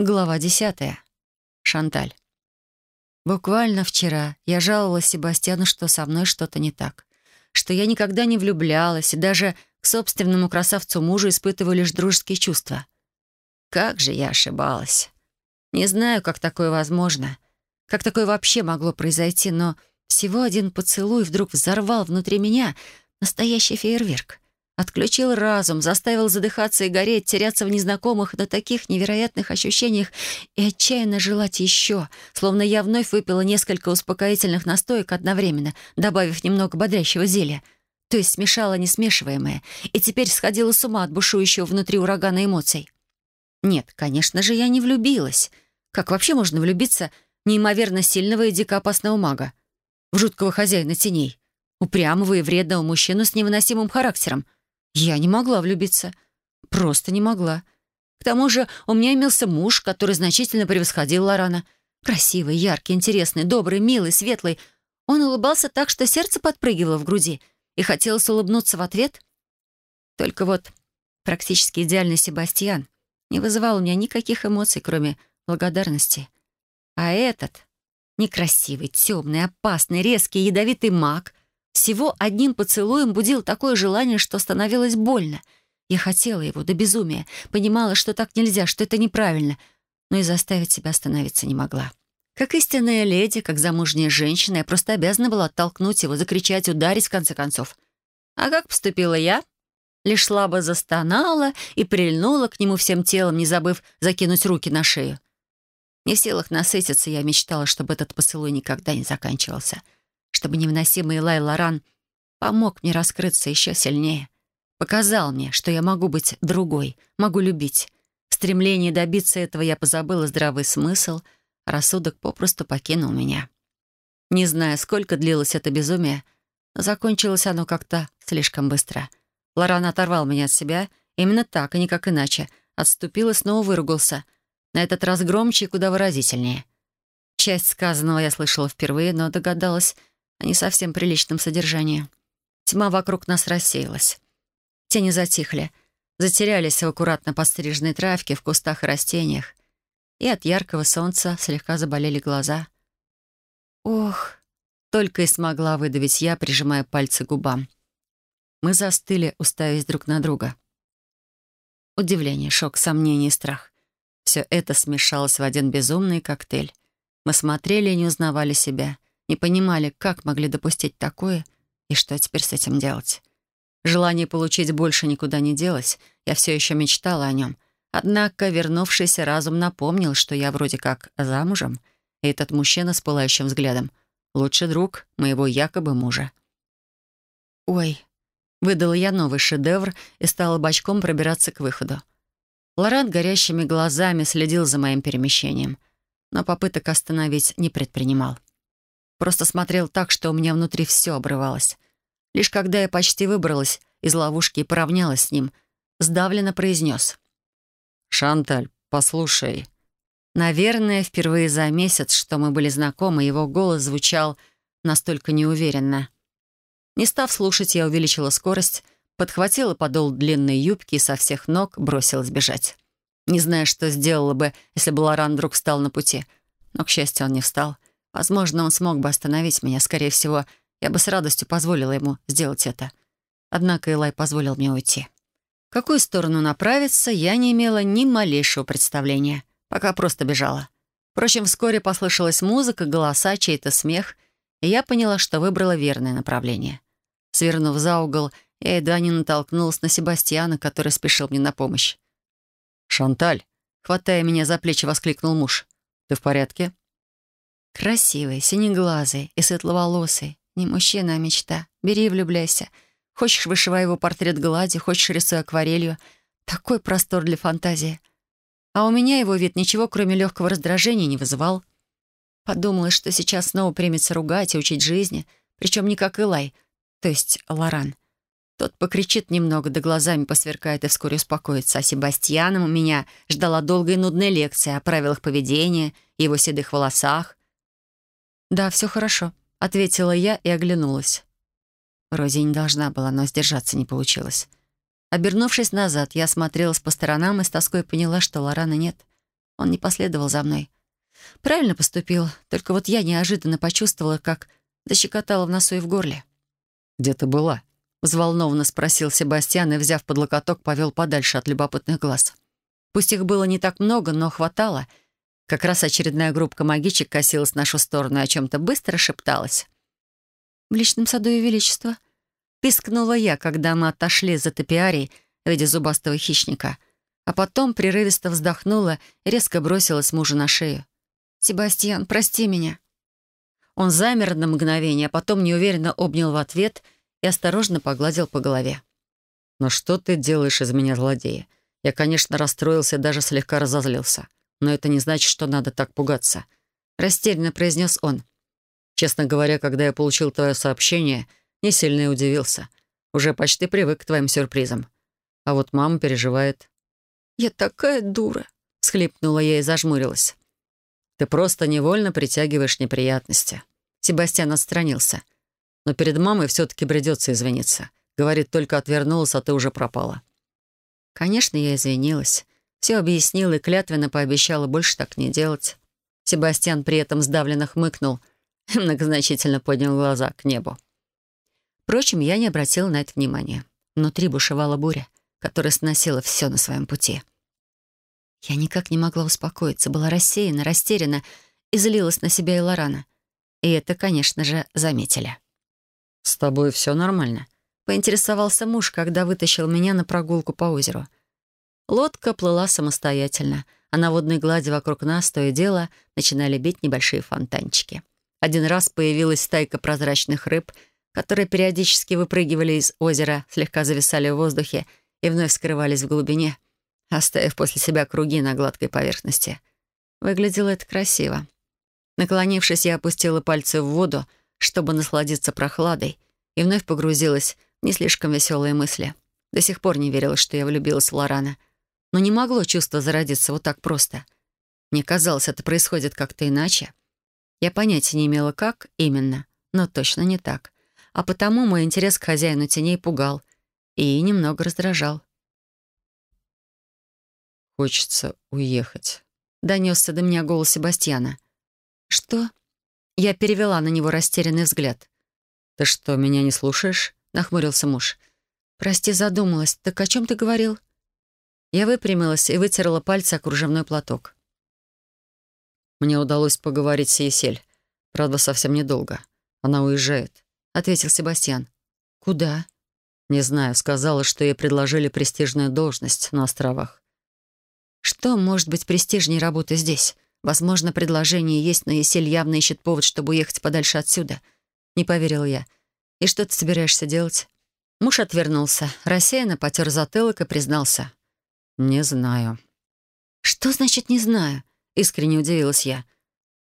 Глава десятая. Шанталь. Буквально вчера я жаловалась Себастьяну, что со мной что-то не так. Что я никогда не влюблялась и даже к собственному красавцу-мужу испытываю лишь дружеские чувства. Как же я ошибалась. Не знаю, как такое возможно. Как такое вообще могло произойти, но всего один поцелуй вдруг взорвал внутри меня настоящий фейерверк. Отключил разум, заставил задыхаться и гореть, теряться в незнакомых, но таких невероятных ощущениях и отчаянно желать еще, словно я вновь выпила несколько успокоительных настоек одновременно, добавив немного бодрящего зелья. То есть смешала несмешиваемое, и теперь сходила с ума от бушующего внутри урагана эмоций. Нет, конечно же, я не влюбилась. Как вообще можно влюбиться неимоверно сильного и дико опасного мага? В жуткого хозяина теней? Упрямого и вредного мужчину с невыносимым характером — я не могла влюбиться. Просто не могла. К тому же у меня имелся муж, который значительно превосходил Лорана. Красивый, яркий, интересный, добрый, милый, светлый. Он улыбался так, что сердце подпрыгивало в груди, и хотелось улыбнуться в ответ. Только вот практически идеальный Себастьян не вызывал у меня никаких эмоций, кроме благодарности. А этот некрасивый, темный, опасный, резкий, ядовитый маг всего одним поцелуем будил такое желание, что становилось больно. Я хотела его до безумия, понимала, что так нельзя, что это неправильно, но и заставить себя остановиться не могла. Как истинная леди, как замужняя женщина, я просто обязана была оттолкнуть его, закричать, ударить, в конце концов. А как поступила я? Лишь слабо застонала и прильнула к нему всем телом, не забыв закинуть руки на шею. Не в силах насытиться, я мечтала, чтобы этот поцелуй никогда не заканчивался — чтобы невыносимый Лай Лоран помог мне раскрыться еще сильнее. Показал мне, что я могу быть другой, могу любить. В стремлении добиться этого я позабыла здравый смысл, а рассудок попросту покинул меня. Не знаю, сколько длилось это безумие, но закончилось оно как-то слишком быстро. Лоран оторвал меня от себя, именно так, и никак иначе. Отступил и снова выругался. На этот раз громче и куда выразительнее. Часть сказанного я слышала впервые, но догадалась, о не совсем приличном содержании. Тьма вокруг нас рассеялась. Тени затихли, затерялись в аккуратно подстриженной травке, в кустах и растениях, и от яркого солнца слегка заболели глаза. «Ох!» — только и смогла выдавить я, прижимая пальцы к губам. Мы застыли, уставясь друг на друга. Удивление, шок, сомнение и страх. Все это смешалось в один безумный коктейль. Мы смотрели и не узнавали себя — не понимали, как могли допустить такое и что теперь с этим делать. Желание получить больше никуда не делось, я все еще мечтала о нем. Однако вернувшийся разум напомнил, что я вроде как замужем, и этот мужчина с пылающим взглядом — лучший друг моего якобы мужа. «Ой», — выдала я новый шедевр и стала бочком пробираться к выходу. Лоран горящими глазами следил за моим перемещением, но попыток остановить не предпринимал. Просто смотрел так, что у меня внутри все обрывалось. Лишь когда я почти выбралась из ловушки и поравнялась с ним, сдавленно произнес. «Шанталь, послушай». Наверное, впервые за месяц, что мы были знакомы, его голос звучал настолько неуверенно. Не став слушать, я увеличила скорость, подхватила подол длинной юбки и со всех ног бросилась бежать. Не зная, что сделала бы, если бы Лоран вдруг встал на пути. Но, к счастью, он не встал — Возможно, он смог бы остановить меня. Скорее всего, я бы с радостью позволила ему сделать это. Однако Илай позволил мне уйти. В какую сторону направиться, я не имела ни малейшего представления, пока просто бежала. Впрочем, вскоре послышалась музыка, голоса, чей-то смех, и я поняла, что выбрала верное направление. Свернув за угол, я едва не натолкнулась на Себастьяна, который спешил мне на помощь. «Шанталь!» — хватая меня за плечи, воскликнул муж. «Ты в порядке?» Красивый, синеглазый и светловолосый. Не мужчина, а мечта. Бери и влюбляйся. Хочешь, вышивай его портрет гладью, хочешь, рисуй акварелью. Такой простор для фантазии. А у меня его вид ничего, кроме легкого раздражения, не вызывал. Подумала, что сейчас снова примется ругать и учить жизни, причем не как Илай, то есть Лоран. Тот покричит немного, да глазами посверкает и вскоре успокоится. А Себастьяном у меня ждала долгая и нудная лекция о правилах поведения, его седых волосах, «Да, все хорошо», — ответила я и оглянулась. Вроде не должна была, но сдержаться не получилось. Обернувшись назад, я осмотрелась по сторонам и с тоской поняла, что Лорана нет. Он не последовал за мной. Правильно поступил, только вот я неожиданно почувствовала, как защекотала в носу и в горле. «Где ты была?» — взволнованно спросил Себастьян и, взяв под локоток, повел подальше от любопытных глаз. Пусть их было не так много, но хватало. Как раз очередная группка магичек косилась в нашу сторону и о чем-то быстро шепталась. «В личном саду и величество», — пискнула я, когда мы отошли за топиарий в виде зубастого хищника, а потом прерывисто вздохнула и резко бросилась мужа на шею. «Себастьян, прости меня». Он замер на мгновение, а потом неуверенно обнял в ответ и осторожно погладил по голове. «Но что ты делаешь из меня злодея? Я, конечно, расстроился и даже слегка разозлился. Но это не значит, что надо так пугаться», — растерянно произнес он. «Честно говоря, когда я получил твое сообщение, не сильно и удивился. Уже почти привык к твоим сюрпризам. А вот мама переживает». «Я такая дура», — схлипнула я и зажмурилась. Ты просто невольно притягиваешь неприятности. Себастьян отстранился. Но перед мамой все-таки придется извиниться. Говорит, только отвернулась, а ты уже пропала. Конечно, я извинилась. Все объяснила и клятвенно пообещала больше так не делать. Себастьян при этом сдавленно хмыкнул и многозначительно поднял глаза к небу. Впрочем, я не обратила на это внимания. Внутри бушевала буря, которая сносила все на своем пути. Я никак не могла успокоиться, была рассеяна, растеряна и злилась на себя и Лорана. И это, конечно же, заметили. «С тобой все нормально?» — поинтересовался муж, когда вытащил меня на прогулку по озеру. Лодка плыла самостоятельно, а на водной глади вокруг нас то и дело начинали бить небольшие фонтанчики. Один раз появилась стайка прозрачных рыб, которые периодически выпрыгивали из озера, слегка зависали в воздухе и вновь скрывались в глубине — оставив после себя круги на гладкой поверхности. Выглядело это красиво. Наклонившись, я опустила пальцы в воду, чтобы насладиться прохладой, и вновь погрузилась в не слишком веселые мысли. До сих пор не верила, что я влюбилась в Лорана. Но не могло чувство зародиться вот так просто. Мне казалось, это происходит как-то иначе. Я понятия не имела, как именно, но точно не так. А потому мой интерес к хозяину теней пугал и немного раздражал. «Хочется уехать», — донесся до меня голос Себастьяна. «Что?» Я перевела на него растерянный взгляд. «Ты что, меня не слушаешь?» — нахмурился муж. «Прости, задумалась. Так о чем ты говорил?» Я выпрямилась и вытерла пальцы о кружевной платок. «Мне удалось поговорить с Есель. Правда, совсем недолго. Она уезжает», — ответил Себастьян. «Куда?» «Не знаю. Сказала, что ей предложили престижную должность на островах. Что может быть престижнее работы здесь? Возможно, предложение есть, но Есель явно ищет повод, чтобы уехать подальше отсюда. Не поверила я. И что ты собираешься делать? Муж отвернулся, рассеянно потер затылок и признался. «Не знаю». «Что значит «не знаю»?» — искренне удивилась я.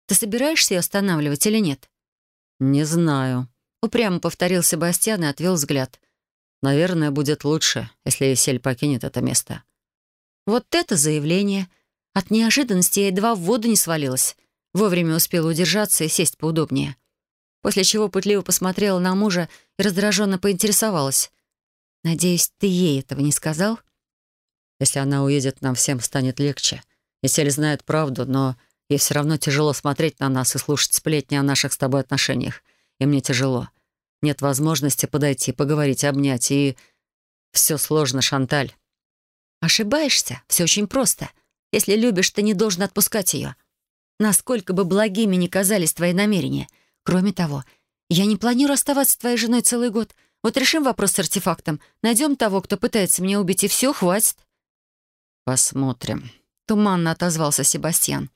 «Ты собираешься ее останавливать или нет?» «Не знаю», — упрямо повторил Себастьян и отвел взгляд. «Наверное, будет лучше, если Есель покинет это место. Вот это заявление! От неожиданности я едва в воду не свалилась. Вовремя успела удержаться и сесть поудобнее. После чего пытливо посмотрела на мужа и раздраженно поинтересовалась. «Надеюсь, ты ей этого не сказал?» «Если она уедет, нам всем станет легче. Если знает правду, но ей все равно тяжело смотреть на нас и слушать сплетни о наших с тобой отношениях. И мне тяжело. Нет возможности подойти, поговорить, обнять, и... Все сложно, Шанталь. Ошибаешься. Все очень просто. Если любишь, ты не должен отпускать ее. Насколько бы благими ни казались твои намерения. Кроме того, я не планирую оставаться твоей женой целый год. Вот решим вопрос с артефактом. Найдем того, кто пытается меня убить, и все, хватит. Посмотрим. Туманно отозвался Себастьян.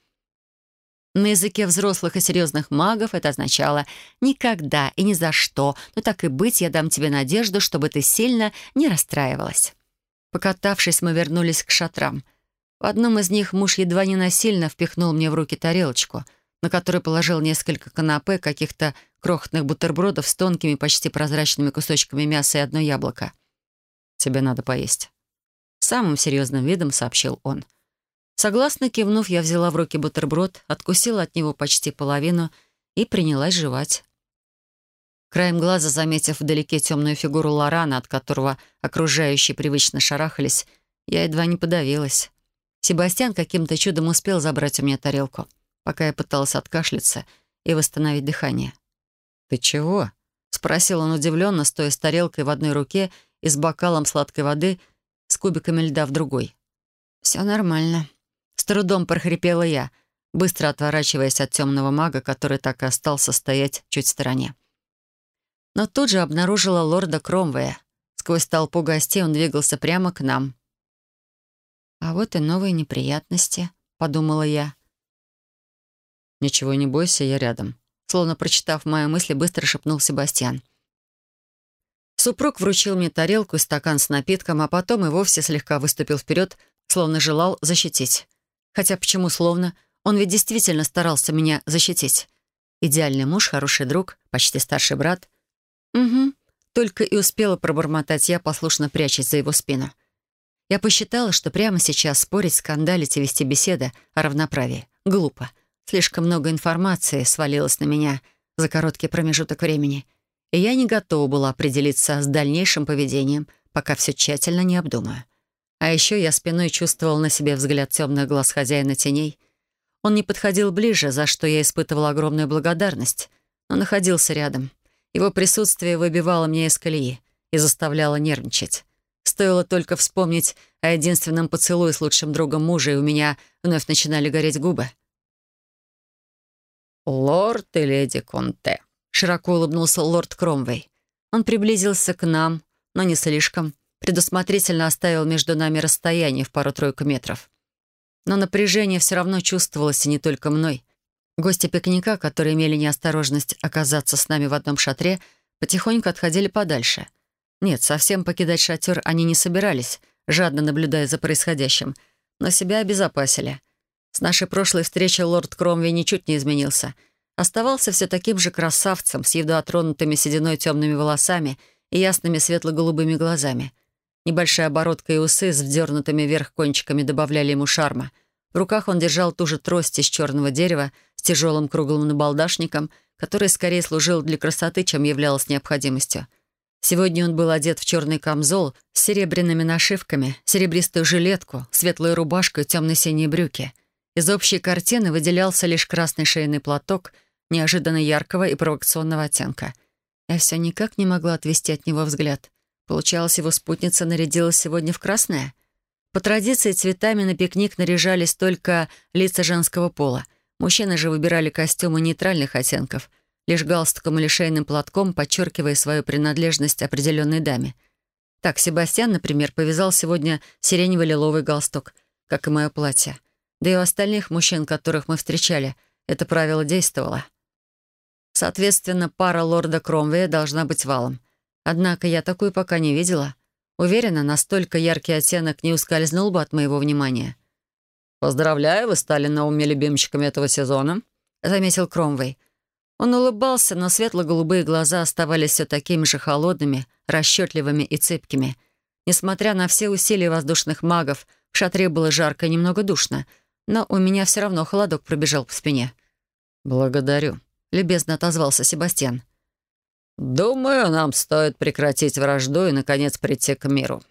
На языке взрослых и серьезных магов это означало «никогда и ни за что, но так и быть, я дам тебе надежду, чтобы ты сильно не расстраивалась». Покатавшись, мы вернулись к шатрам. В одном из них муж едва не насильно впихнул мне в руки тарелочку, на которой положил несколько канапе, каких-то крохотных бутербродов с тонкими, почти прозрачными кусочками мяса и одно яблоко. «Тебе надо поесть». Самым серьезным видом сообщил он. Согласно кивнув, я взяла в руки бутерброд, откусила от него почти половину и принялась жевать. Краем глаза, заметив вдалеке темную фигуру Лорана, от которого окружающие привычно шарахались, я едва не подавилась. Себастьян каким-то чудом успел забрать у меня тарелку, пока я пыталась откашляться и восстановить дыхание. «Ты чего?» — спросил он удивленно, стоя с тарелкой в одной руке и с бокалом сладкой воды с кубиками льда в другой. «Все нормально», — с трудом прохрипела я, быстро отворачиваясь от темного мага, который так и остался стоять чуть в стороне. Но тут же обнаружила лорда Кромвея. Сквозь толпу гостей он двигался прямо к нам. «А вот и новые неприятности», — подумала я. «Ничего не бойся, я рядом», — словно прочитав мои мысли, быстро шепнул Себастьян. Супруг вручил мне тарелку и стакан с напитком, а потом и вовсе слегка выступил вперед, словно желал защитить. Хотя почему словно? Он ведь действительно старался меня защитить. Идеальный муж, хороший друг, почти старший брат. Угу. Только и успела пробормотать я, послушно прячась за его спину. Я посчитала, что прямо сейчас спорить, скандалить и вести беседы о равноправии. Глупо. Слишком много информации свалилось на меня за короткий промежуток времени. И я не готова была определиться с дальнейшим поведением, пока все тщательно не обдумаю. А еще я спиной чувствовал на себе взгляд темных глаз хозяина теней. Он не подходил ближе, за что я испытывала огромную благодарность, но находился рядом. Его присутствие выбивало меня из колеи и заставляло нервничать. Стоило только вспомнить о единственном поцелуе с лучшим другом мужа, и у меня вновь начинали гореть губы. «Лорд и леди Конте», — широко улыбнулся лорд Кромвей. Он приблизился к нам, но не слишком — предусмотрительно оставил между нами расстояние в пару-тройку метров. Но напряжение все равно чувствовалось и не только мной. Гости пикника, которые имели неосторожность оказаться с нами в одном шатре, потихоньку отходили подальше. Нет, совсем покидать шатер они не собирались, жадно наблюдая за происходящим, но себя обезопасили. С нашей прошлой встречи лорд Кромви ничуть не изменился. Оставался все таким же красавцем, с едва тронутыми сединой темными волосами и ясными светло-голубыми глазами — Небольшая оборотка и усы с вдернутыми вверх кончиками добавляли ему шарма. В руках он держал ту же трость из черного дерева с тяжелым круглым набалдашником, который скорее служил для красоты, чем являлась необходимостью. Сегодня он был одет в черный камзол с серебряными нашивками, серебристую жилетку, светлую рубашку и темно-синие брюки. Из общей картины выделялся лишь красный шейный платок неожиданно яркого и провокационного оттенка. Я все никак не могла отвести от него взгляд. Получалось, его спутница нарядилась сегодня в красное? По традиции цветами на пикник наряжались только лица женского пола. Мужчины же выбирали костюмы нейтральных оттенков, лишь галстуком или шейным платком, подчеркивая свою принадлежность определенной даме. Так, Себастьян, например, повязал сегодня сиренево-лиловый галстук, как и мое платье. Да и у остальных мужчин, которых мы встречали, это правило действовало. Соответственно, пара лорда Кромвея должна быть валом. Однако я такую пока не видела. Уверена, настолько яркий оттенок не ускользнул бы от моего внимания. «Поздравляю, вы стали новыми любимчиками этого сезона», — заметил Кромвей. Он улыбался, но светло-голубые глаза оставались все такими же холодными, расчетливыми и цепкими. Несмотря на все усилия воздушных магов, в шатре было жарко и немного душно, но у меня все равно холодок пробежал по спине. «Благодарю», — любезно отозвался Себастьян. «Думаю, нам стоит прекратить вражду и, наконец, прийти к миру»,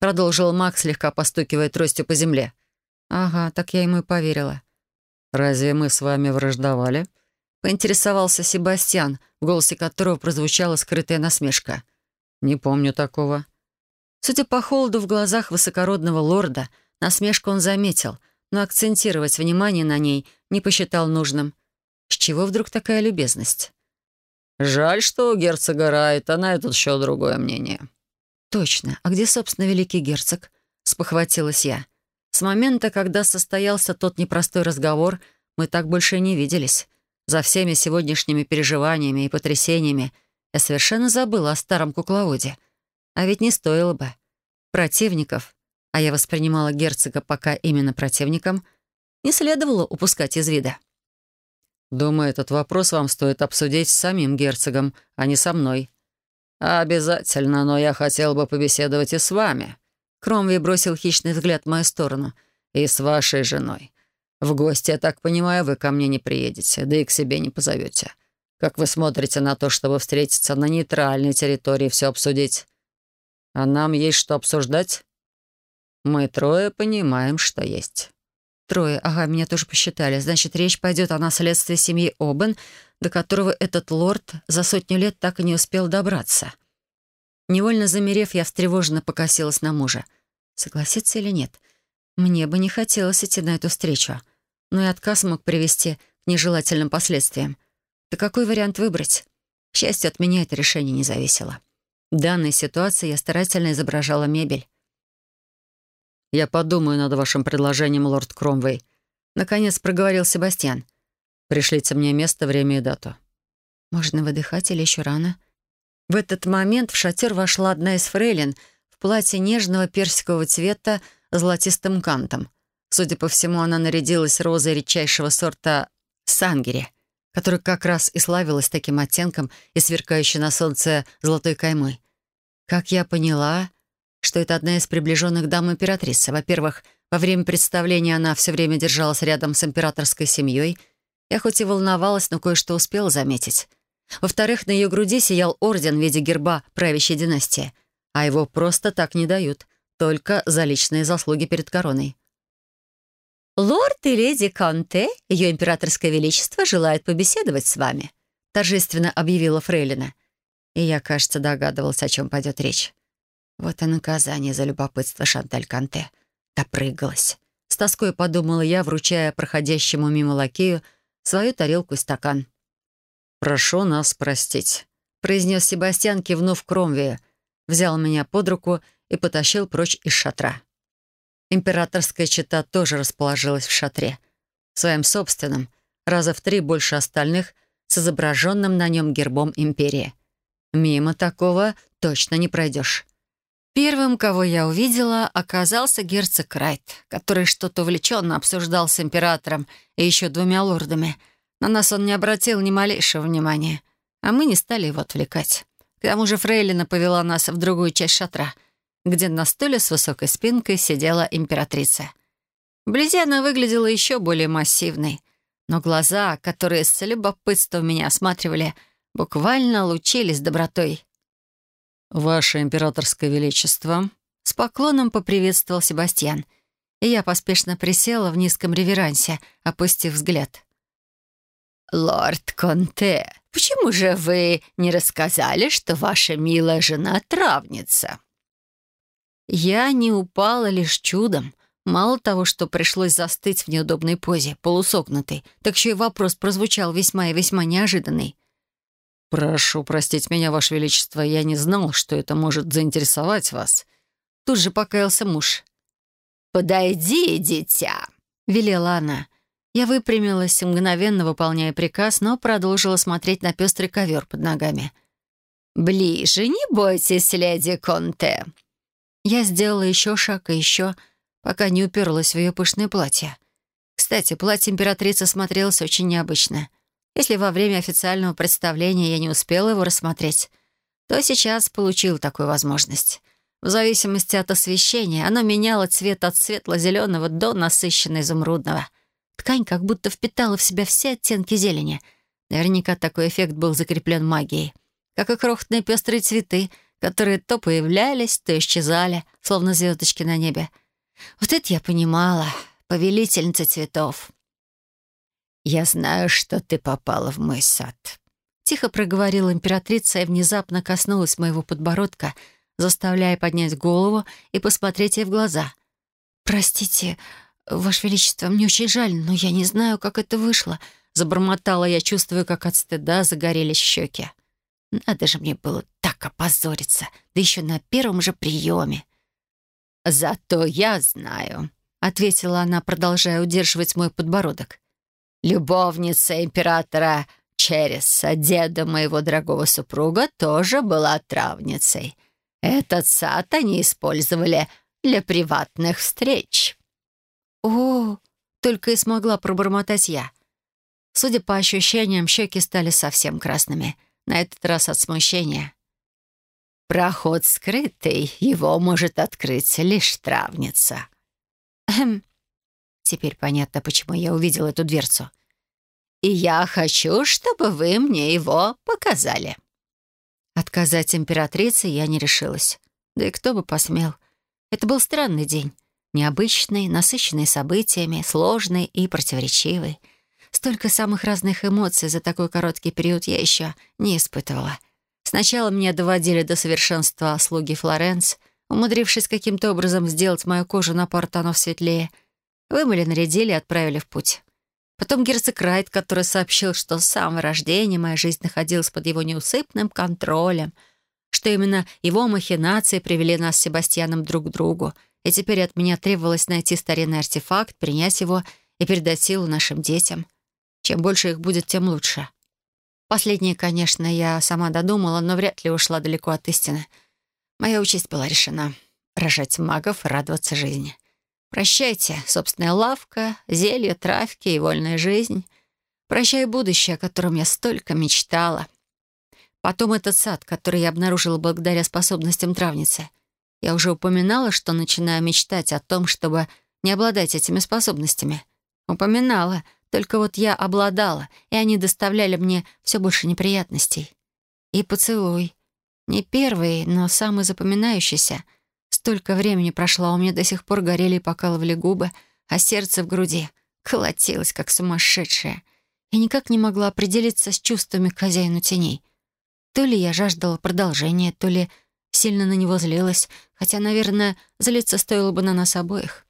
продолжил Мак, слегка постукивая тростью по земле. «Ага, так я ему и поверила». «Разве мы с вами враждовали?» поинтересовался Себастьян, в голосе которого прозвучала скрытая насмешка. «Не помню такого». Судя по холоду в глазах высокородного лорда, насмешку он заметил, но акцентировать внимание на ней не посчитал нужным. С чего вдруг такая любезность? Жаль, что у герцога Райта на этот счет другое мнение. Точно. А где, собственно, великий герцог? Спохватилась я. С момента, когда состоялся тот непростой разговор, мы так больше не виделись. За всеми сегодняшними переживаниями и потрясениями я совершенно забыла о старом кукловоде. А ведь не стоило бы. Противников, а я воспринимала герцога пока именно противником, не следовало упускать из вида. Думаю, этот вопрос вам стоит обсудить с самим герцогом, а не со мной». «Обязательно, но я хотел бы побеседовать и с вами». Кромви бросил хищный взгляд в мою сторону. «И с вашей женой. В гости, я так понимаю, вы ко мне не приедете, да и к себе не позовете. Как вы смотрите на то, чтобы встретиться на нейтральной территории и все обсудить? А нам есть что обсуждать?» «Мы трое понимаем, что есть». Трое. Ага, меня тоже посчитали. Значит, речь пойдет о наследстве семьи Обен, до которого этот лорд за сотню лет так и не успел добраться. Невольно замерев, я встревоженно покосилась на мужа. Согласиться или нет? Мне бы не хотелось идти на эту встречу. Но и отказ мог привести к нежелательным последствиям. Да какой вариант выбрать? К счастью, от меня это решение не зависело. В данной ситуации я старательно изображала мебель. «Я подумаю над вашим предложением, лорд Кромвей», — наконец проговорил Себастьян. «Пришлите мне место, время и дату». «Можно выдыхать или еще рано?» В этот момент в шатер вошла одна из фрейлин в платье нежного персикового цвета с золотистым кантом. Судя по всему, она нарядилась розой редчайшего сорта сангери, которая как раз и славилась таким оттенком и сверкающей на солнце золотой каймой. Как я поняла, что это одна из приближенных дам императрицы. Во-первых, во время представления она все время держалась рядом с императорской семьей. Я хоть и волновалась, но кое-что успела заметить. Во-вторых, на ее груди сиял орден в виде герба правящей династии. А его просто так не дают, только за личные заслуги перед короной. «Лорд и леди Конте, ее императорское величество, желает побеседовать с вами», торжественно объявила Фрейлина. И я, кажется, догадывался, о чем пойдет речь. Вот и наказание за любопытство Шанталь Канте. Допрыгалась. С тоской подумала я, вручая проходящему мимо лакею свою тарелку и стакан. «Прошу нас простить», — произнес Себастьян, кивнув Кромвею, взял меня под руку и потащил прочь из шатра. Императорская чета тоже расположилась в шатре. Своим собственным, раза в три больше остальных, с изображенным на нем гербом империи. Мимо такого точно не пройдешь. Первым, кого я увидела, оказался герцог Крайт, который что-то увлеченно обсуждал с императором и еще двумя лордами. На нас он не обратил ни малейшего внимания, а мы не стали его отвлекать. К тому же Фрейлина повела нас в другую часть шатра, где на стуле с высокой спинкой сидела императрица. Вблизи она выглядела еще более массивной, но глаза, которые с любопытством меня осматривали, буквально лучились добротой. «Ваше императорское величество», — с поклоном поприветствовал Себастьян, и я поспешно присела в низком реверансе, опустив взгляд. «Лорд Конте, почему же вы не рассказали, что ваша милая жена травница?» Я не упала лишь чудом. Мало того, что пришлось застыть в неудобной позе, полусогнутой, так еще и вопрос прозвучал весьма и весьма неожиданный. «Прошу простить меня, Ваше Величество, я не знал, что это может заинтересовать вас». Тут же покаялся муж. «Подойди, дитя», — велела она. Я выпрямилась, мгновенно выполняя приказ, но продолжила смотреть на пестрый ковер под ногами. «Ближе, не бойтесь, леди Конте», я сделала еще шаг и еще, пока не уперлась в ее пышное платье. Кстати, платье императрицы смотрелось очень необычно. Если во время официального представления я не успела его рассмотреть, то сейчас получил такую возможность. В зависимости от освещения оно меняло цвет от светло-зеленого до насыщенно-изумрудного. Ткань как будто впитала в себя все оттенки зелени. Наверняка такой эффект был закреплен магией. Как и крохотные пестрые цветы — которые то появлялись, то исчезали, словно звездочки на небе. Вот это я понимала, повелительница цветов. «Я знаю, что ты попала в мой сад», — тихо проговорила императрица и внезапно коснулась моего подбородка, заставляя поднять голову и посмотреть ей в глаза. «Простите, Ваше Величество, мне очень жаль, но я не знаю, как это вышло», — забормотала я, чувствуя, как от стыда загорелись щеки. Надо же мне было так опозориться, да еще на первом же приеме. «Зато я знаю», — ответила она, продолжая удерживать мой подбородок. «Любовница императора Череса, деда моего дорогого супруга, тоже была травницей. Этот сад они использовали для приватных встреч». «О!» — только и смогла пробормотать я. Судя по ощущениям, щеки стали совсем красными — на этот раз от смущения. «Проход скрытый, его может открыть лишь травница». Эм. Теперь понятно, почему я увидел эту дверцу. «И я хочу, чтобы вы мне его показали». Отказать императрице я не решилась. Да и кто бы посмел. Это был странный день. Необычный, насыщенный событиями, сложный и противоречивый. Столько самых разных эмоций за такой короткий период я еще не испытывала. Сначала меня доводили до совершенства слуги Флоренс, умудрившись каким-то образом сделать мою кожу на пару тонов светлее. Вымыли, нарядили и отправили в путь. Потом герцог Райт, который сообщил, что с самого рождения моя жизнь находилась под его неусыпным контролем, что именно его махинации привели нас с Себастьяном друг к другу, и теперь от меня требовалось найти старинный артефакт, принять его и передать силу нашим детям. Чем больше их будет, тем лучше. Последнее, конечно, я сама додумала, но вряд ли ушла далеко от истины. Моя участь была решена — рожать магов, радоваться жизни. Прощайте, собственная лавка, зелье, травки и вольная жизнь. Прощай будущее, о котором я столько мечтала. Потом этот сад, который я обнаружила благодаря способностям травницы. Я уже упоминала, что начинаю мечтать о том, чтобы не обладать этими способностями. Упоминала, только вот я обладала, и они доставляли мне все больше неприятностей. И поцелуй. Не первый, но самый запоминающийся — Столько времени прошло, а у меня до сих пор горели и покалывали губы, а сердце в груди колотилось, как сумасшедшее. И никак не могла определиться с чувствами к хозяину теней. То ли я жаждала продолжения, то ли сильно на него злилась, хотя, наверное, злиться стоило бы на нас обоих.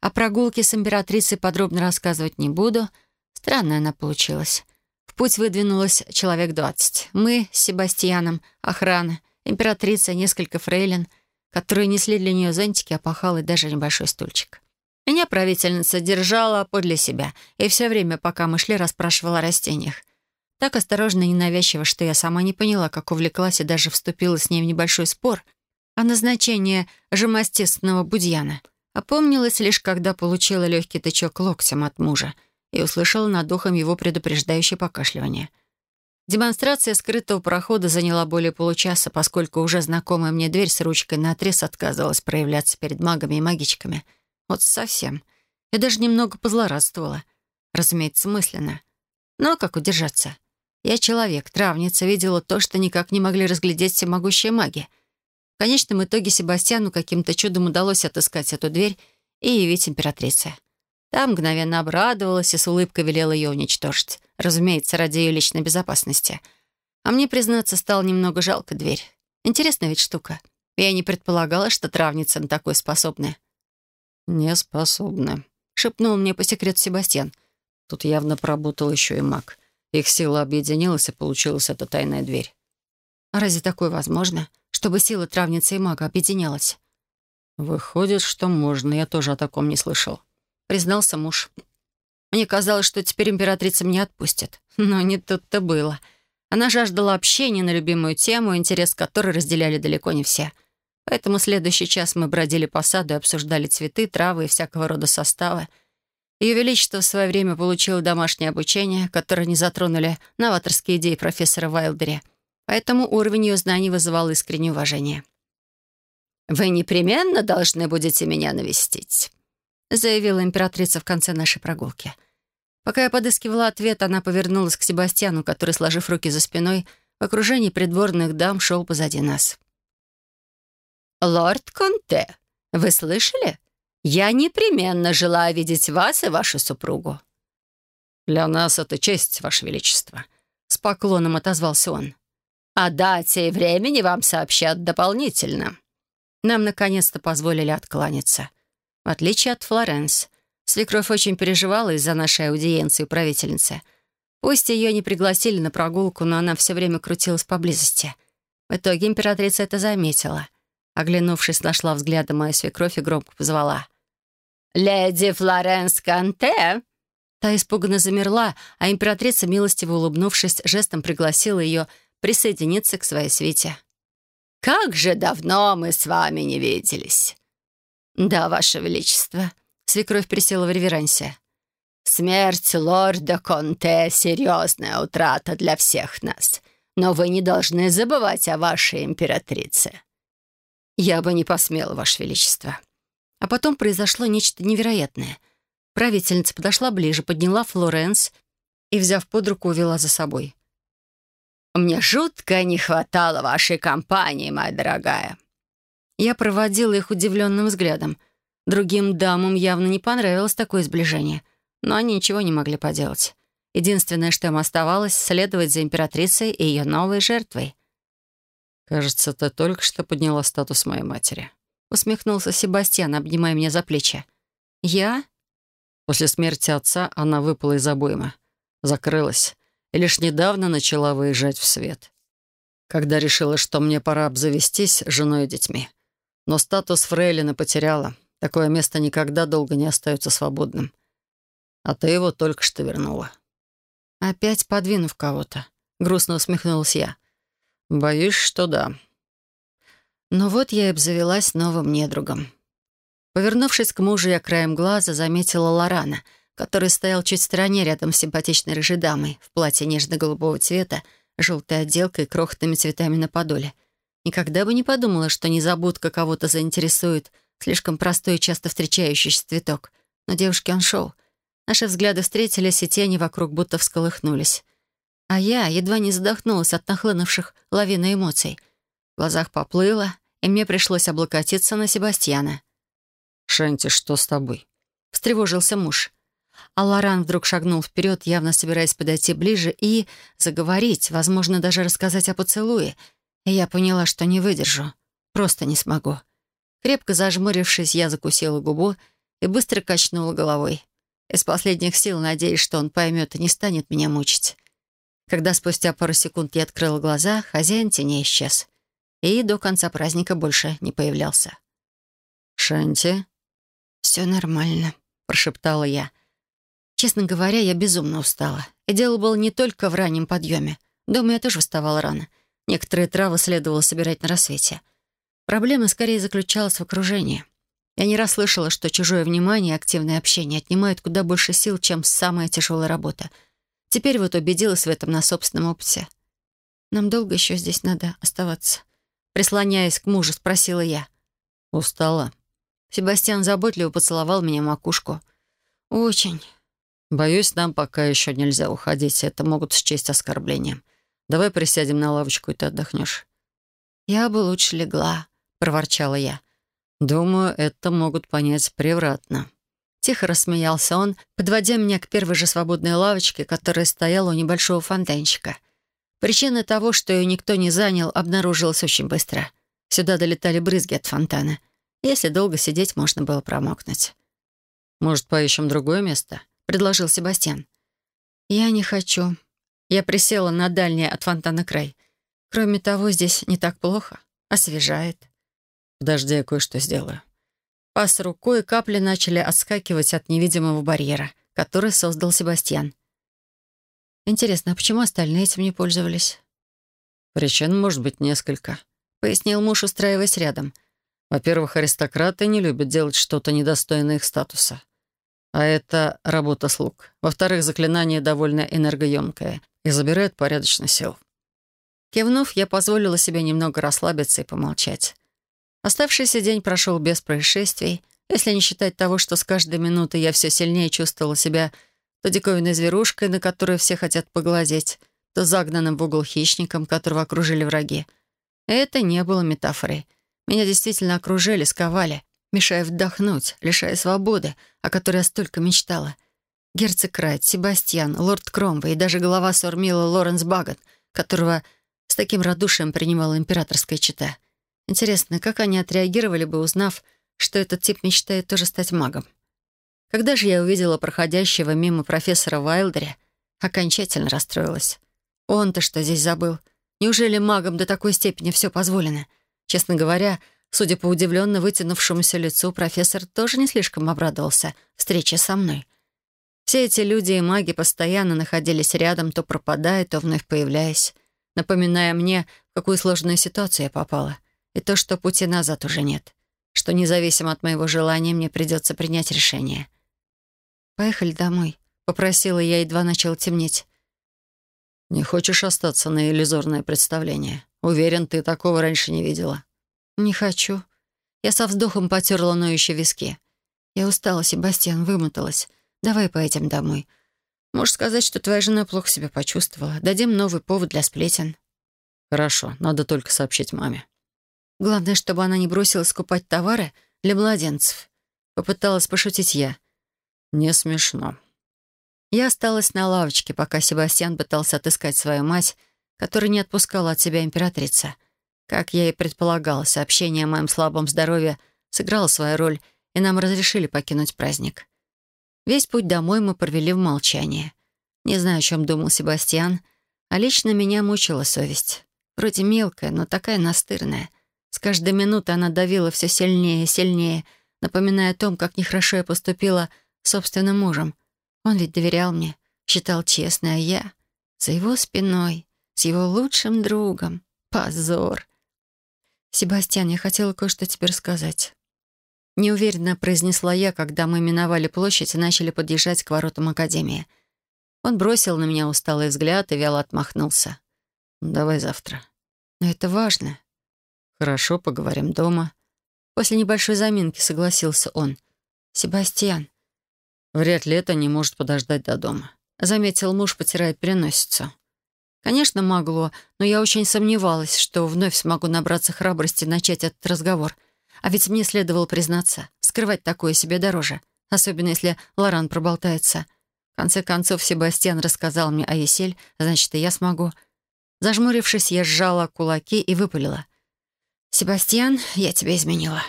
О прогулке с императрицей подробно рассказывать не буду. Странная она получилась. В путь выдвинулось человек двадцать. Мы с Себастьяном, охрана, императрица, несколько фрейлин — которые несли для нее зонтики, опахал и даже небольшой стульчик. Меня правительница держала подле себя и все время, пока мы шли, расспрашивала о растениях. Так осторожно и ненавязчиво, что я сама не поняла, как увлеклась и даже вступила с ней в небольшой спор о назначении жемостественного будьяна. Опомнилась лишь, когда получила легкий тычок локтем от мужа и услышала над духом его предупреждающее покашливание — Демонстрация скрытого прохода заняла более получаса, поскольку уже знакомая мне дверь с ручкой на отрез отказывалась проявляться перед магами и магичками. Вот совсем. Я даже немного позлорадствовала. Разумеется, мысленно. Но как удержаться? Я человек, травница, видела то, что никак не могли разглядеть всемогущие маги. В конечном итоге Себастьяну каким-то чудом удалось отыскать эту дверь и явить императрице. Та мгновенно обрадовалась и с улыбкой велела ее уничтожить. Разумеется, ради ее личной безопасности. А мне, признаться, стало немного жалко дверь. Интересная ведь штука. Я не предполагала, что травница на такой способна. «Не способна», — шепнул мне по секрету Себастьян. Тут явно поработал еще и маг. Их сила объединилась, и получилась эта тайная дверь. А разве такое возможно, чтобы сила травницы и мага объединялась? Выходит, что можно. Я тоже о таком не слышал. — признался муж. Мне казалось, что теперь императрица меня отпустит. Но не тут-то было. Она жаждала общения на любимую тему, интерес которой разделяли далеко не все. Поэтому следующий час мы бродили по саду и обсуждали цветы, травы и всякого рода составы. Ее Величество в свое время получило домашнее обучение, которое не затронули новаторские идеи профессора Вайлдери. Поэтому уровень ее знаний вызывал искреннее уважение. «Вы непременно должны будете меня навестить», заявила императрица в конце нашей прогулки. Пока я подыскивала ответ, она повернулась к Себастьяну, который, сложив руки за спиной, в окружении придворных дам шел позади нас. «Лорд Конте, вы слышали? Я непременно желаю видеть вас и вашу супругу». «Для нас это честь, Ваше Величество», — с поклоном отозвался он. «О дате и времени вам сообщат дополнительно». Нам наконец-то позволили откланяться. В отличие от Флоренс, свекровь очень переживала из-за нашей аудиенции правительницы. Пусть ее не пригласили на прогулку, но она все время крутилась поблизости. В итоге императрица это заметила. Оглянувшись, нашла взглядом мою свекровь и громко позвала. «Леди Флоренс Канте!» Та испуганно замерла, а императрица, милостиво улыбнувшись, жестом пригласила ее присоединиться к своей свите. «Как же давно мы с вами не виделись!» «Да, Ваше Величество». Свекровь присела в реверансе. «Смерть лорда Конте — серьезная утрата для всех нас. Но вы не должны забывать о вашей императрице». «Я бы не посмела, Ваше Величество». А потом произошло нечто невероятное. Правительница подошла ближе, подняла Флоренс и, взяв под руку, увела за собой. «Мне жутко не хватало вашей компании, моя дорогая», я проводила их удивленным взглядом. Другим дамам явно не понравилось такое сближение, но они ничего не могли поделать. Единственное, что им оставалось, следовать за императрицей и ее новой жертвой. «Кажется, ты только что подняла статус моей матери», — усмехнулся Себастьян, обнимая меня за плечи. «Я?» После смерти отца она выпала из обоймы, закрылась и лишь недавно начала выезжать в свет. Когда решила, что мне пора обзавестись женой и детьми. Но статус фрейлина потеряла. Такое место никогда долго не остается свободным. А ты его только что вернула. Опять подвинув кого-то. Грустно усмехнулась я. Боюсь, что да. Но вот я и обзавелась новым недругом. Повернувшись к мужу, я краем глаза заметила Лорана, который стоял чуть в стороне рядом с симпатичной рыжей дамой в платье нежно-голубого цвета, желтой отделкой и крохотными цветами на подоле. Никогда бы не подумала, что незабудка кого-то заинтересует, слишком простой и часто встречающийся цветок. Но девушке он шел. Наши взгляды встретились, и тени вокруг будто всколыхнулись. А я едва не задохнулась от нахлынувших лавины эмоций. В глазах поплыло, и мне пришлось облокотиться на Себастьяна. «Шанти, что с тобой?» — встревожился муж. А Лоран вдруг шагнул вперед, явно собираясь подойти ближе и заговорить, возможно, даже рассказать о поцелуе. И я поняла, что не выдержу. Просто не смогу. Крепко зажмурившись, я закусила губу и быстро качнула головой. Из последних сил надеясь, что он поймет и не станет меня мучить. Когда спустя пару секунд я открыла глаза, хозяин теней исчез. И до конца праздника больше не появлялся. «Шанти?» «Все нормально», — прошептала я. Честно говоря, я безумно устала. И дело было не только в раннем подъеме. Дома я тоже вставала рано. Некоторые травы следовало собирать на рассвете. Проблема скорее заключалась в окружении. Я не раз слышала, что чужое внимание и активное общение отнимают куда больше сил, чем самая тяжелая работа. Теперь вот убедилась в этом на собственном опыте. «Нам долго еще здесь надо оставаться?» Прислоняясь к мужу, спросила я. «Устала?» Себастьян заботливо поцеловал меня в макушку. «Очень». «Боюсь, нам пока еще нельзя уходить. Это могут счесть оскорблением. Давай присядем на лавочку, и ты отдохнешь». «Я бы лучше легла», — проворчала я. «Думаю, это могут понять превратно». Тихо рассмеялся он, подводя меня к первой же свободной лавочке, которая стояла у небольшого фонтанчика. Причина того, что ее никто не занял, обнаружилась очень быстро. Сюда долетали брызги от фонтана — если долго сидеть, можно было промокнуть. «Может, поищем другое место?» — предложил Себастьян. «Я не хочу. Я присела на дальний от фонтана край. Кроме того, здесь не так плохо. Освежает». «Подожди, я кое-что сделаю». Пас рукой, капли начали отскакивать от невидимого барьера, который создал Себастьян. «Интересно, а почему остальные этим не пользовались?» «Причин может быть несколько», — пояснил муж, устраиваясь рядом — во-первых, аристократы не любят делать что-то недостойное их статуса. А это работа слуг. Во-вторых, заклинание довольно энергоемкое и забирает порядочно сил. Кивнув, я позволила себе немного расслабиться и помолчать. Оставшийся день прошел без происшествий, если не считать того, что с каждой минутой я все сильнее чувствовала себя то диковинной зверушкой, на которую все хотят поглазеть, то загнанным в угол хищником, которого окружили враги. Это не было метафорой. Меня действительно окружили, сковали, мешая вдохнуть, лишая свободы, о которой я столько мечтала. Герцог Райт, Себастьян, лорд Кромвей и даже глава Сормила Лоренс Баган, которого с таким радушием принимала императорская чита. Интересно, как они отреагировали бы, узнав, что этот тип мечтает тоже стать магом? Когда же я увидела проходящего мимо профессора Вайлдеря, окончательно расстроилась. Он-то что здесь забыл? Неужели магам до такой степени все позволено? — Честно говоря, судя по удивленно вытянувшемуся лицу, профессор тоже не слишком обрадовался встрече со мной. Все эти люди и маги постоянно находились рядом, то пропадая, то вновь появляясь, напоминая мне, в какую сложную ситуацию я попала, и то, что пути назад уже нет, что независимо от моего желания мне придется принять решение. «Поехали домой», — попросила я, едва начал темнеть. «Не хочешь остаться на иллюзорное представление?» Уверен, ты такого раньше не видела». «Не хочу». Я со вздохом потерла ноющие виски. «Я устала, Себастьян, вымоталась. Давай поедем домой. Можешь сказать, что твоя жена плохо себя почувствовала. Дадим новый повод для сплетен». «Хорошо, надо только сообщить маме». «Главное, чтобы она не бросилась скупать товары для младенцев». — попыталась пошутить я. «Не смешно». Я осталась на лавочке, пока Себастьян пытался отыскать свою мать, которая не отпускала от себя императрица. Как я и предполагала, сообщение о моем слабом здоровье сыграло свою роль, и нам разрешили покинуть праздник. Весь путь домой мы провели в молчании. Не знаю, о чем думал Себастьян, а лично меня мучила совесть. Вроде мелкая, но такая настырная. С каждой минутой она давила все сильнее и сильнее, напоминая о том, как нехорошо я поступила с собственным мужем. Он ведь доверял мне, считал честно, а я за его спиной, с его лучшим другом. Позор. «Себастьян, я хотела кое-что тебе рассказать». Неуверенно произнесла я, когда мы миновали площадь и начали подъезжать к воротам Академии. Он бросил на меня усталый взгляд и вяло отмахнулся. «Давай завтра». «Но это важно». «Хорошо, поговорим дома». После небольшой заминки согласился он. «Себастьян, «Вряд ли это не может подождать до дома», — заметил муж, потирая переносицу. «Конечно, могло, но я очень сомневалась, что вновь смогу набраться храбрости начать этот разговор. А ведь мне следовало признаться, скрывать такое себе дороже, особенно если Лоран проболтается. В конце концов, Себастьян рассказал мне о Есель, значит, и я смогу». Зажмурившись, я сжала кулаки и выпалила. «Себастьян, я тебя изменила».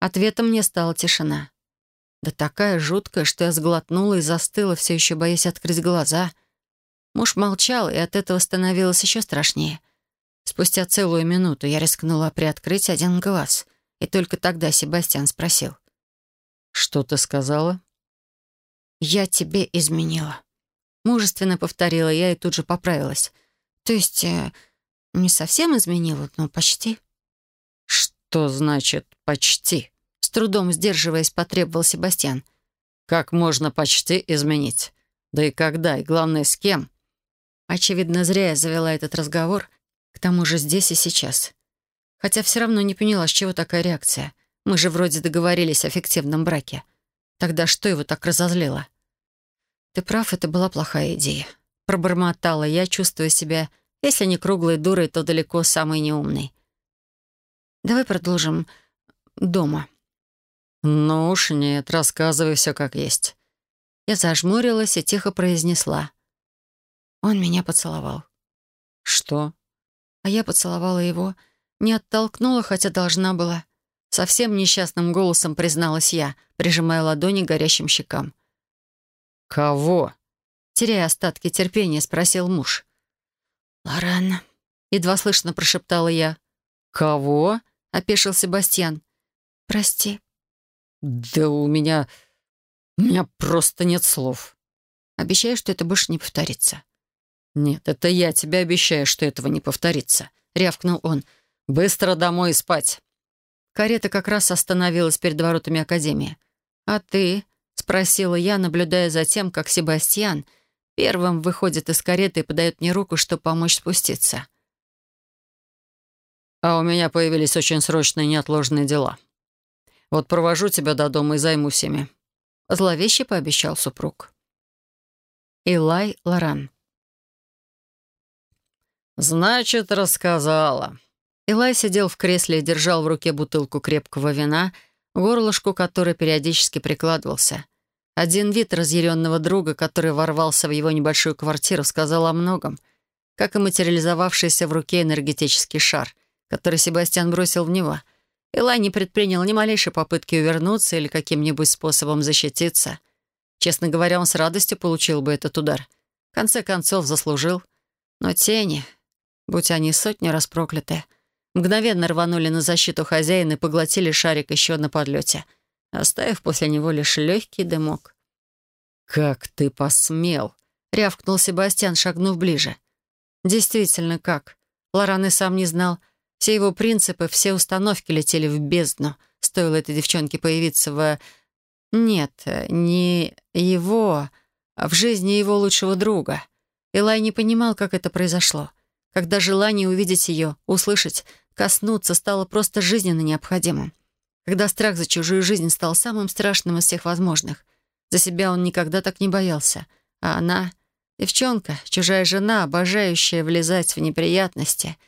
Ответом мне стала тишина. Да такая жуткая, что я сглотнула и застыла, все еще боясь открыть глаза. Муж молчал, и от этого становилось еще страшнее. Спустя целую минуту я рискнула приоткрыть один глаз, и только тогда Себастьян спросил. «Что ты сказала?» «Я тебе изменила». Мужественно повторила я и тут же поправилась. То есть, э, не совсем изменила, но почти. «Что значит «почти»?» трудом сдерживаясь, потребовал Себастьян. «Как можно почти изменить? Да и когда, и главное, с кем?» Очевидно, зря я завела этот разговор, к тому же здесь и сейчас. Хотя все равно не поняла, с чего такая реакция. Мы же вроде договорились о фиктивном браке. Тогда что его так разозлило? «Ты прав, это была плохая идея», — пробормотала я, чувствуя себя, если не круглой дурой, то далеко самой неумной. «Давай продолжим дома». «Ну уж нет, рассказывай все как есть». Я зажмурилась и тихо произнесла. Он меня поцеловал. «Что?» А я поцеловала его. Не оттолкнула, хотя должна была. Совсем несчастным голосом призналась я, прижимая ладони к горящим щекам. «Кого?» Теряя остатки терпения, спросил муж. «Лоран», — едва слышно прошептала я. «Кого?» — опешил Себастьян. «Прости», «Да у меня... у меня просто нет слов». «Обещаю, что это больше не повторится». «Нет, это я тебе обещаю, что этого не повторится», — рявкнул он. «Быстро домой спать». Карета как раз остановилась перед воротами Академии. «А ты?» — спросила я, наблюдая за тем, как Себастьян первым выходит из кареты и подает мне руку, чтобы помочь спуститься. «А у меня появились очень срочные неотложные дела», вот провожу тебя до дома и займусь ими». Зловеще пообещал супруг. Илай Лоран. «Значит, рассказала». Илай сидел в кресле и держал в руке бутылку крепкого вина, горлышку которой периодически прикладывался. Один вид разъяренного друга, который ворвался в его небольшую квартиру, сказал о многом, как и материализовавшийся в руке энергетический шар, который Себастьян бросил в него — Элай не предпринял ни малейшей попытки увернуться или каким-нибудь способом защититься. Честно говоря, он с радостью получил бы этот удар. В конце концов, заслужил. Но тени, будь они сотни раз прокляты, мгновенно рванули на защиту хозяина и поглотили шарик еще на подлете, оставив после него лишь легкий дымок. «Как ты посмел?» — рявкнул Себастьян, шагнув ближе. «Действительно, как?» Лоран и сам не знал — все его принципы, все установки летели в бездну. Стоило этой девчонке появиться в... Нет, не его, а в жизни его лучшего друга. Элай не понимал, как это произошло. Когда желание увидеть ее, услышать, коснуться стало просто жизненно необходимым. Когда страх за чужую жизнь стал самым страшным из всех возможных. За себя он никогда так не боялся. А она — девчонка, чужая жена, обожающая влезать в неприятности —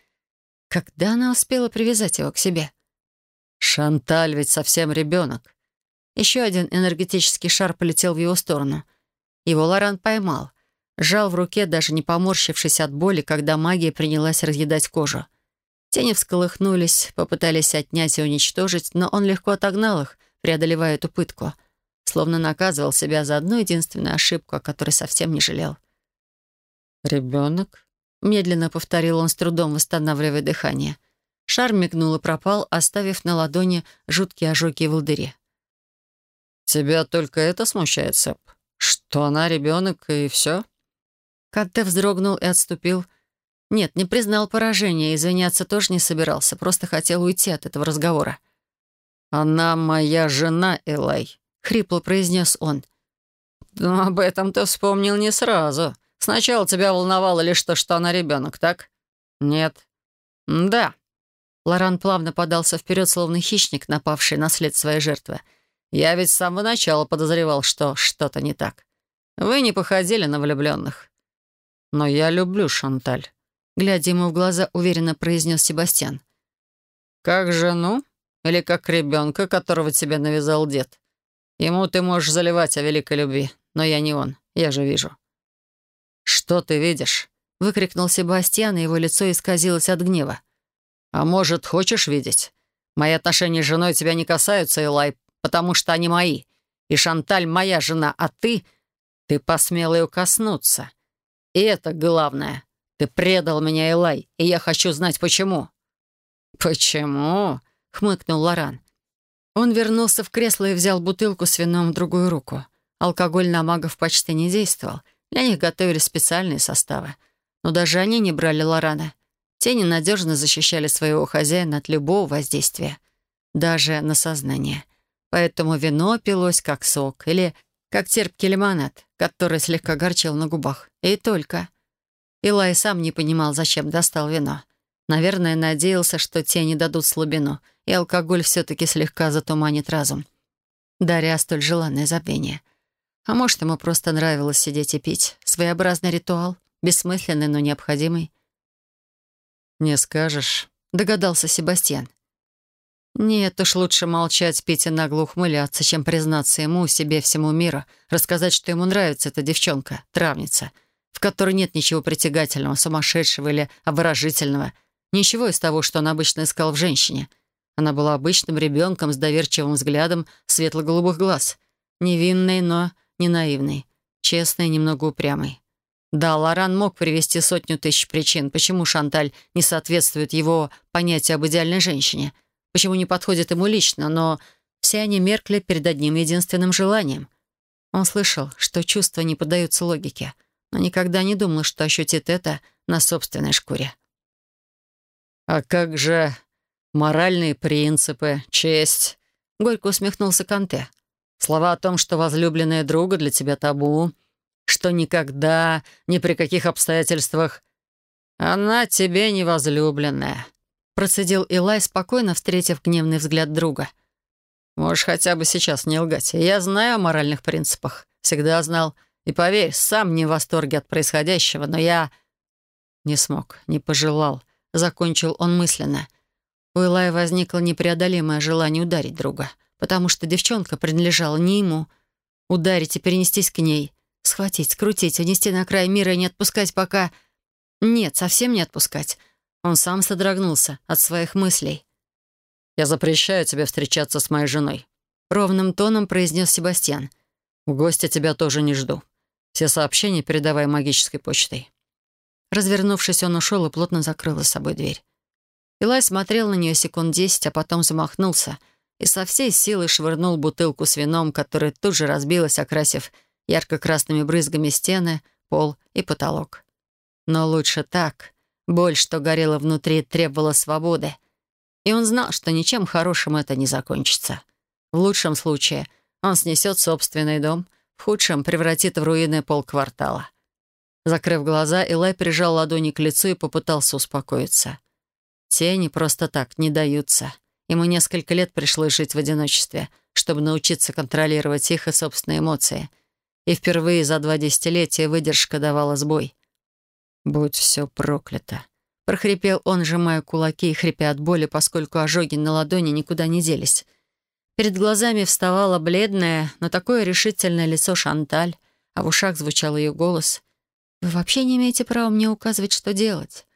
когда она успела привязать его к себе? Шанталь ведь совсем ребенок. Еще один энергетический шар полетел в его сторону. Его Лоран поймал. Сжал в руке, даже не поморщившись от боли, когда магия принялась разъедать кожу. Тени всколыхнулись, попытались отнять и уничтожить, но он легко отогнал их, преодолевая эту пытку. Словно наказывал себя за одну единственную ошибку, о которой совсем не жалел. «Ребенок?» — медленно повторил он с трудом, восстанавливая дыхание. Шар мигнул и пропал, оставив на ладони жуткие ожоги и волдыри. «Тебя только это смущает, Сэп? Что она ребенок и все?» Канте вздрогнул и отступил. Нет, не признал поражения, извиняться тоже не собирался, просто хотел уйти от этого разговора. «Она моя жена, Элай», — хрипло произнес он. «Но об этом ты вспомнил не сразу. Сначала тебя волновало лишь то, что она ребенок, так?» «Нет». «Да». Лоран плавно подался вперед, словно хищник, напавший на след своей жертвы. «Я ведь с самого начала подозревал, что что-то не так. Вы не походили на влюбленных. Но я люблю Шанталь», — глядя ему в глаза, уверенно произнес Себастьян. «Как жену или как ребенка, которого тебе навязал дед? Ему ты можешь заливать о великой любви, но я не он, я же вижу». «Что ты видишь?» — выкрикнул Себастьян, и его лицо исказилось от гнева. «А может, хочешь видеть? Мои отношения с женой тебя не касаются, Элай, потому что они мои. И Шанталь моя жена, а ты... Ты посмел ее коснуться. И это главное. Ты предал меня, Элай, и я хочу знать, почему». «Почему?» — хмыкнул Лоран. Он вернулся в кресло и взял бутылку с вином в другую руку. Алкоголь на магов почти не действовал. Для них готовили специальные составы. Но даже они не брали Лорана. Те ненадежно защищали своего хозяина от любого воздействия. Даже на сознание. Поэтому вино пилось как сок или как терпкий лимонад, который слегка горчил на губах. И только. Илай сам не понимал, зачем достал вино. Наверное, надеялся, что те не дадут слабину, и алкоголь все-таки слегка затуманит разум, даря столь желанное забвение. А может, ему просто нравилось сидеть и пить. Своеобразный ритуал, бессмысленный, но необходимый. «Не скажешь», — догадался Себастьян. Нет уж, лучше молчать, пить и нагло ухмыляться, чем признаться ему, себе, всему миру, рассказать, что ему нравится эта девчонка, травница, в которой нет ничего притягательного, сумасшедшего или обворожительного, ничего из того, что он обычно искал в женщине. Она была обычным ребенком с доверчивым взглядом светло-голубых глаз, невинной, но не наивной, честной немного упрямой. Да, Лоран мог привести сотню тысяч причин, почему Шанталь не соответствует его понятию об идеальной женщине — почему не подходит ему лично, но все они меркли перед одним единственным желанием. Он слышал, что чувства не поддаются логике, но никогда не думал, что ощутит это на собственной шкуре. «А как же моральные принципы, честь?» — горько усмехнулся Канте. «Слова о том, что возлюбленная друга для тебя табу, что никогда, ни при каких обстоятельствах она тебе не возлюбленная. Процедил Илай, спокойно встретив гневный взгляд друга. «Можешь хотя бы сейчас не лгать. Я знаю о моральных принципах. Всегда знал. И поверь, сам не в восторге от происходящего, но я...» Не смог, не пожелал. Закончил он мысленно. У Илая возникло непреодолимое желание ударить друга, потому что девчонка принадлежала не ему. Ударить и перенестись к ней. Схватить, скрутить, унести на край мира и не отпускать пока... Нет, совсем не отпускать. Он сам содрогнулся от своих мыслей. «Я запрещаю тебе встречаться с моей женой», — ровным тоном произнес Себастьян. «В гости тебя тоже не жду. Все сообщения передавай магической почтой». Развернувшись, он ушел и плотно закрыл за собой дверь. Илай смотрел на нее секунд десять, а потом замахнулся и со всей силы швырнул бутылку с вином, которая тут же разбилась, окрасив ярко-красными брызгами стены, пол и потолок. Но лучше так, Боль, что горела внутри, требовала свободы. И он знал, что ничем хорошим это не закончится. В лучшем случае он снесет собственный дом, в худшем превратит в руины полквартала. Закрыв глаза, Илай прижал ладони к лицу и попытался успокоиться. Тени просто так не даются. Ему несколько лет пришлось жить в одиночестве, чтобы научиться контролировать их и собственные эмоции. И впервые за два десятилетия выдержка давала сбой. «Будь все проклято!» — прохрипел он, сжимая кулаки и хрипя от боли, поскольку ожоги на ладони никуда не делись. Перед глазами вставало бледное, но такое решительное лицо Шанталь, а в ушах звучал ее голос. «Вы вообще не имеете права мне указывать, что делать?»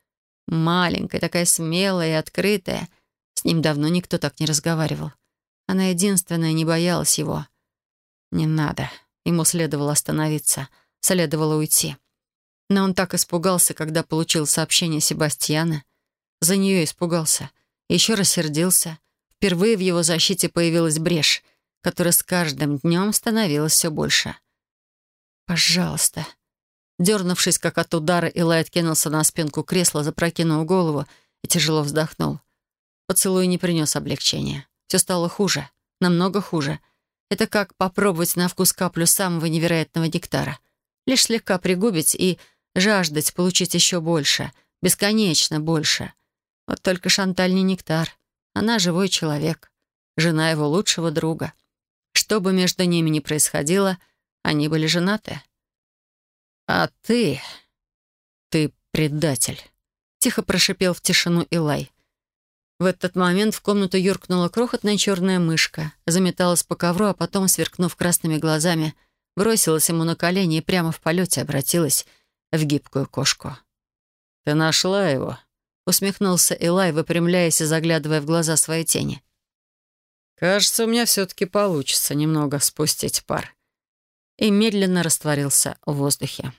Маленькая, такая смелая и открытая. С ним давно никто так не разговаривал. Она единственная не боялась его. Не надо. Ему следовало остановиться. Следовало уйти. Но он так испугался, когда получил сообщение Себастьяна. За нее испугался. Еще рассердился. Впервые в его защите появилась брешь, которая с каждым днем становилась все больше. «Пожалуйста». Дернувшись, как от удара, Илай откинулся на спинку кресла, запрокинул голову и тяжело вздохнул. Поцелуй не принес облегчения. Все стало хуже. Намного хуже. Это как попробовать на вкус каплю самого невероятного нектара. Лишь слегка пригубить и жаждать получить еще больше, бесконечно больше. Вот только Шанталь не нектар. Она живой человек, жена его лучшего друга. Что бы между ними ни происходило, они были женаты. «А ты... ты предатель», — тихо прошипел в тишину Илай. В этот момент в комнату юркнула крохотная черная мышка, заметалась по ковру, а потом, сверкнув красными глазами, бросилась ему на колени и прямо в полете обратилась в гибкую кошку. «Ты нашла его?» — усмехнулся Элай, выпрямляясь и заглядывая в глаза своей тени. «Кажется, у меня все-таки получится немного спустить пар». И медленно растворился в воздухе.